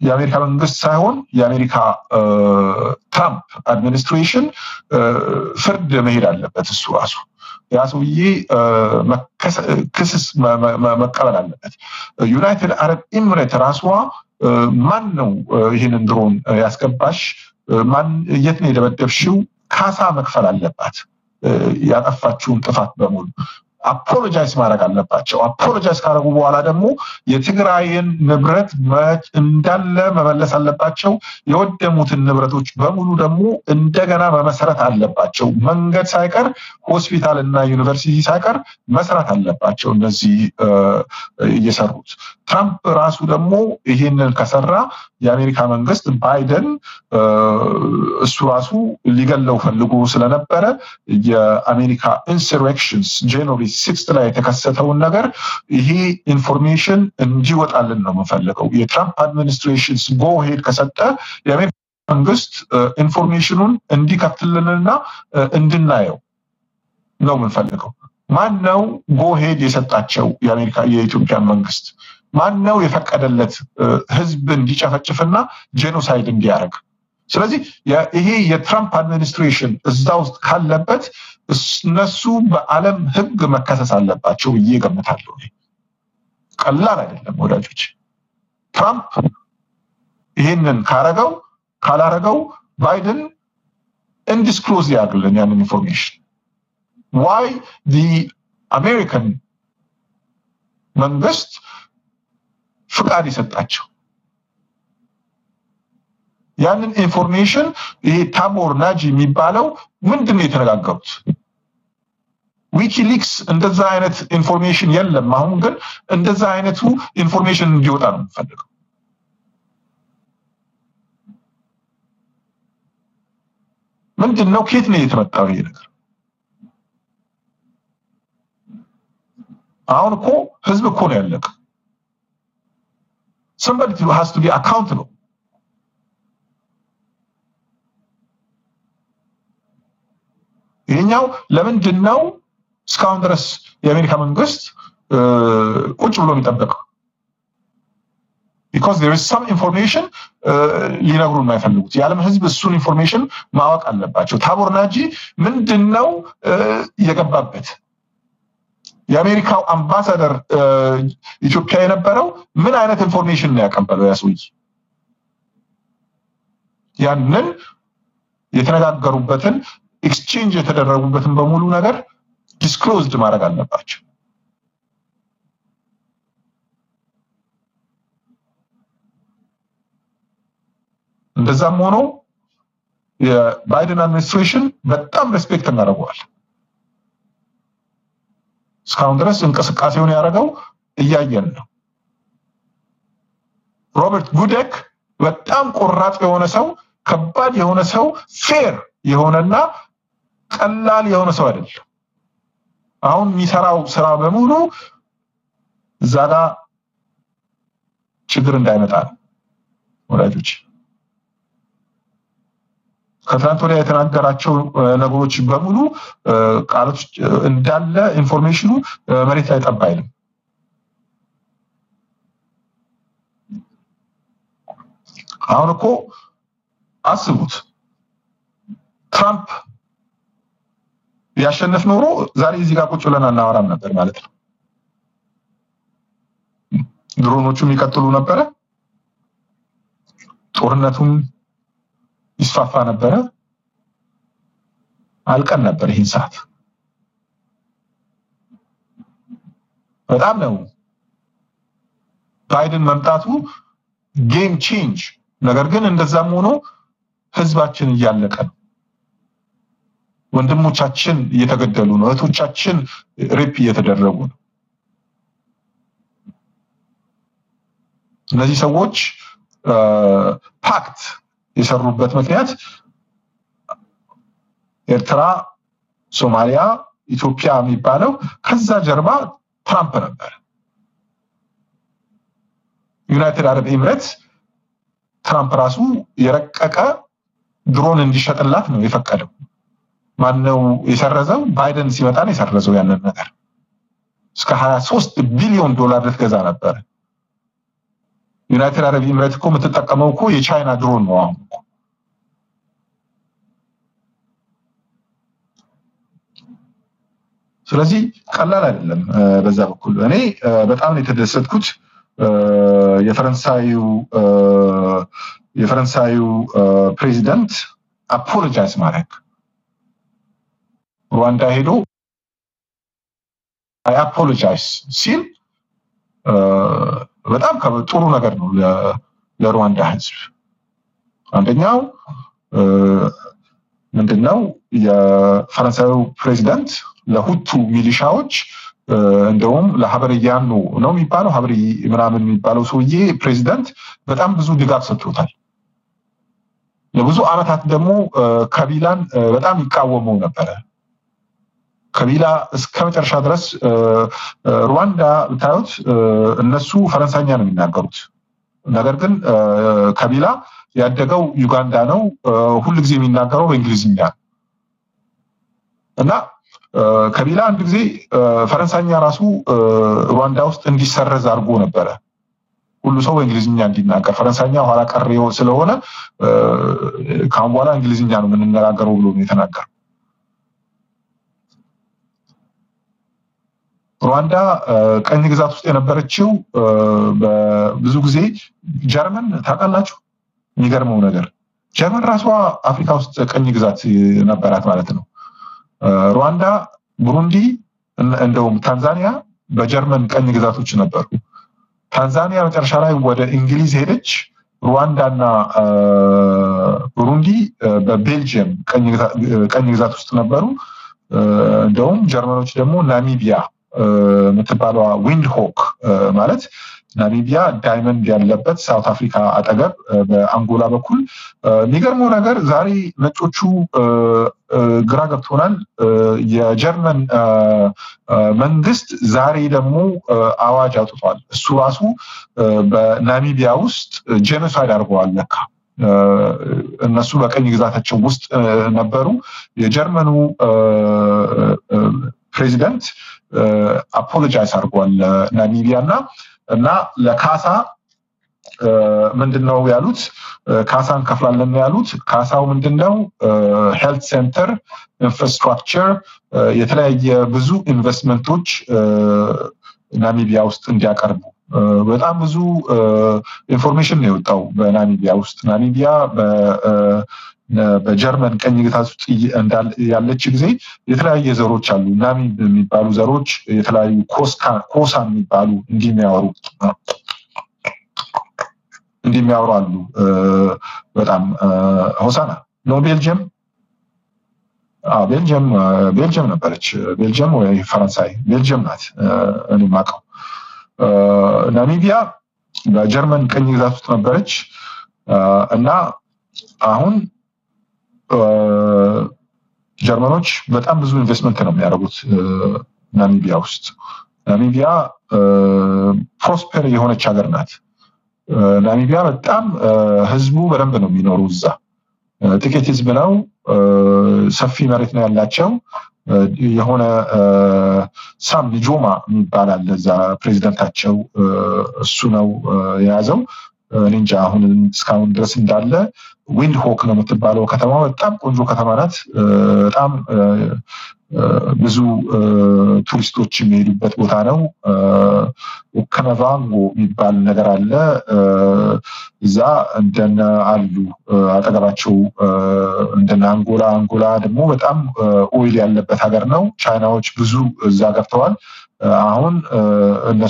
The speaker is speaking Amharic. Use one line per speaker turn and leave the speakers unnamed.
የአሜሪካ መንግስት ሳይሆን የአሜሪካ ትራምፕ administration ፍርድ መሄድ አለበት እሱ ራሱ ያ ሰውዬ ክስ መቀበል አለበት። ዩናይትድ አረብ ኤምሬት ራሷ ማን ነው ይህንን ድሮን ያስገባሽ? የት ነው የደበደብሽው? ካሳ መክፈል አለባት። ያጠፋችውን ጥፋት በሙሉ apologize ማድረግ አለባቸው። apologize ካደረጉ በኋላ ደግሞ የትግራይን ንብረት እንዳለ መመለስ አለባቸው። የወደሙትን ንብረቶች በሙሉ ደግሞ እንደገና መመሰረት አለባቸው። መንገድ ሳይቀር ሆስፒታል እና ዩኒቨርሲቲ ሳይቀር መስራት አለባቸው። እነዚህ እየሰሩት ትራምፕ ራሱ ደግሞ ይሄንን ከሰራ የአሜሪካ መንግስት ባይደን እሱ ራሱ ሊገለው ፈልጎ ስለነበረ የአሜሪካ insurrections January sixth ላይ የተከሰተውን ነገር ይሄ information እንዲወጣልን ነው የምንፈልገው። የትራምፕ administration go ahead ከሰጠ የአሜሪካ መንግስት information ኑን እንዲከፍትልንና እንድናየው ነው የምንፈልገው። ማን ነው go ahead የሰጣቸው? የአሜሪካ የኢትዮጵያን መንግስት ማን ነው የፈቀደለት ህዝብ እንዲጨፈጭፍና genocide እንዲያደርግ? ስለዚህ ይሄ የትራምፕ administration እዛ ውስጥ ካለበት እነሱ በዓለም ህግ መከሰስ አለባቸው ብዬ እገምታለሁ። ቀላል አይደለም ወዳጆች። ትራምፕ ይሄንን ካረገው ካላረገው ባይደን disclose ያደርግልን ያንን information why አሜሪካን መንግስት ፍቃድ የሰጣቸው ያንን information ይሄ ታቦር ናጂ የሚባለው ምንድን ነው የተነጋገሩት? ዊኪሊክስ እንደዛ አይነት information የለም። አሁን ግን እንደዛ አይነቱ information እንዲወጣ ነው የምፈልገው። ምንድን ነው ከየት ነው የመጣው ይሄ ነገር? አሁን እኮ ህዝብ እኮ ነው ያለቀ። somebody has to be accountable ይሄኛው ለምንድን ነው እስካሁን ድረስ የአሜሪካ መንግስት ቁጭ ብሎ የሚጠበቀው? because there is some information ሊነግሩን የማይፈልጉት የዓለም ህዝብ እሱን information ማወቅ አለባቸው። ታቦር ናጂ ምንድን ነው የገባበት? የአሜሪካው አምባሳደር ኢትዮጵያ የነበረው ምን አይነት information ነው ያቀበለው ያ ሰውዬ? ያንን የተነጋገሩበትን exchange የተደረጉበትን በሙሉ ነገር disclosed ማድረግ አለባቸው። እንደዛም ሆኖ የባይደን administration በጣም respect እናደርገዋለን። እስካሁን ድረስ እንቅስቃሴውን ያደረገው እያየን ነው። ሮበርት ጉደክ በጣም ቆራጥ የሆነ ሰው፣ ከባድ የሆነ ሰው፣ fair የሆነና ቀላል የሆነ ሰው አይደለም። አሁን የሚሰራው ስራ በሙሉ እዛ ጋ ችግር እንዳይመጣ ነው ወዳጆች። ከትናንት ወዲያ የተናገራቸው ነገሮች በሙሉ ቃሎች እንዳለ information ኑ መሬት ላይ ጠብ አይልም። አሁን እኮ አስቡት ትራምፕ ቢያሸንፍ ኖሮ ዛሬ እዚህ ጋር ቁጭ ብለን አናወራም ነበር ማለት ነው። ድሮኖቹም ይቀጥሉ ነበረ፣ ጦርነቱም ይስፋፋ ነበረ፣ አልቀን ነበር። ይህን ሰዓት በጣም ነው ባይደን መምጣቱ game change። ነገር ግን እንደዛም ሆኖ ህዝባችን እያለቀ ነው። ወንድሞቻችን እየተገደሉ ነው። እህቶቻችን rape እየተደረጉ ነው። እነዚህ ሰዎች pact የሰሩበት ምክንያት ኤርትራ፣ ሶማሊያ፣ ኢትዮጵያ የሚባለው ከዛ ጀርባ ትራምፕ ነበር። ዩናይትድ አረብ ኤምሬትስ ትራምፕ ራሱ የረቀቀ ድሮን እንዲሸጥላት ነው የፈቀደው። ማነው የሰረዘው? ባይደን ሲመጣ ነው የሰረዘው ያንን ነገር። እስከ 23 ቢሊዮን ዶላር ልትገዛ ነበር። ዩናይትድ አረብ ኤምሬት እኮ የምትጠቀመው እኮ የቻይና ድሮን ነው አሁን ስለዚህ ቀላል አይደለም። በዛ በኩል እኔ በጣም የተደሰትኩት የፈረንሳዩ የፈረንሳዩ ፕሬዚደንት አፖሎጃይዝ ማድረግ ሩዋንዳ ሄዶ አፖሎጃይዝ ሲል በጣም ጥሩ ነገር ነው ለሩዋንዳ ህዝብ። አንደኛው ምንድነው የፈረንሳዩ ፕሬዚደንት ለሁቱ ሚሊሻዎች እንደውም ለሀበርያኑ ነው የሚባለው ሀበሪ ምናምን የሚባለው ሰውዬ ፕሬዚደንት በጣም ብዙ ድጋፍ ሰጥቶታል። ለብዙ አመታት ደግሞ ከቢላን በጣም ይቃወመው ነበረ። ከቢላ እስከ መጨረሻ ድረስ ሩዋንዳ ብታዩት እነሱ ፈረንሳይኛ ነው የሚናገሩት። ነገር ግን ከቢላ ያደገው ዩጋንዳ ነው። ሁል ጊዜ የሚናገረው በእንግሊዝኛ እና ከቢላ አንድ ጊዜ ፈረንሳይኛ ራሱ ሩዋንዳ ውስጥ እንዲሰረዝ አድርጎ ነበረ። ሁሉ ሰው በእንግሊዝኛ እንዲናገር ፈረንሳይኛ ኋላ ቀር ስለሆነ ከአሁን በኋላ እንግሊዝኛ ነው የምንነጋገረው ብሎ ነው የተናገረው። ሩዋንዳ ቀኝ ግዛት ውስጥ የነበረችው ብዙ ጊዜ ጀርመን ታውቃላችሁ። የሚገርመው ነገር ጀርመን ራሷ አፍሪካ ውስጥ ቅኝ ግዛት ነበራት ማለት ነው። ሩዋንዳ፣ ቡሩንዲ እንደውም ታንዛኒያ በጀርመን ቅኝ ግዛቶች ነበሩ። ታንዛኒያ መጨረሻ ላይ ወደ እንግሊዝ ሄደች። ሩዋንዳና ቡሩንዲ በቤልጅየም ቅኝ ግዛት ውስጥ ነበሩ። እንደውም ጀርመኖች ደግሞ ናሚቢያ የምትባለዋ ዊንድሆክ ማለት ናሚቢያ diamond ያለበት ሳውት አፍሪካ አጠገብ በአንጎላ በኩል የሚገርመው ነገር ዛሬ ነጮቹ ግራ ገብቶናል። የጀርመን መንግስት ዛሬ ደግሞ አዋጅ አውጥቷል። እሱ ራሱ በናሚቢያ ውስጥ genocide አድርገዋል ለካ እነሱ በቅኝ ግዛታቸው ውስጥ ነበሩ። የጀርመኑ ፕሬዚደንት apologize አድርጓል ናሚቢያ እና እና ለካሳ ምንድን ነው ያሉት? ካሳ እንከፍላለን ያሉት። ካሳው ምንድን ነው? health center፣ infrastructure፣ የተለያየ ብዙ ኢንቨስትመንቶች ናሚቢያ ውስጥ እንዲያቀርቡ በጣም ብዙ information ነው የወጣው በናሚቢያ ውስጥ። ናሚቢያ በጀርመን ቀኝ ግዛት ውስጥ ያለች ጊዜ የተለያየ ዘሮች አሉ። ናሚብ የሚባሉ ዘሮች የተለያዩ ኮሳ የሚባሉ እንዲሚያወሩ እንዲሚያወሩ አሉ። በጣም ሆሳና ነው ቤልጅየም ቤልጅየም ቤልጅየም ነበረች። ቤልጅየም ወይ ፈረንሳይ ቤልጅየም ናት እኔ የማውቀው። ናሚቢያ በጀርመን ቀኝ ግዛት ውስጥ ነበረች እና አሁን ጀርመኖች በጣም ብዙ ኢንቨስትመንት ነው የሚያደርጉት ናሚቢያ ውስጥ። ናሚቢያ prosper የሆነች ሀገር ናት። ናሚቢያ በጣም ህዝቡ በደንብ ነው የሚኖሩ እዛ። ጥቂት ህዝብ ነው፣ ሰፊ መሬት ነው ያላቸው። የሆነ ሳም ኑጆማ የሚባል አለ እዛ ፕሬዚደንታቸው እሱ ነው የያዘው። እንጃ አሁን እስካሁን ድረስ እንዳለ ዊንድሆክ ነው የምትባለው ከተማ በጣም ቆንጆ ከተማ ናት። በጣም ብዙ ቱሪስቶች የሚሄዱበት ቦታ ነው። ኦካቫንጎ የሚባል ነገር አለ እዛ እንደነ አሉ አጠገባቸው እንደነ አንጎላ አንጎላ ደግሞ በጣም oil ያለበት ሀገር ነው። ቻይናዎች ብዙ እዛ ገብተዋል። አሁን እነሱ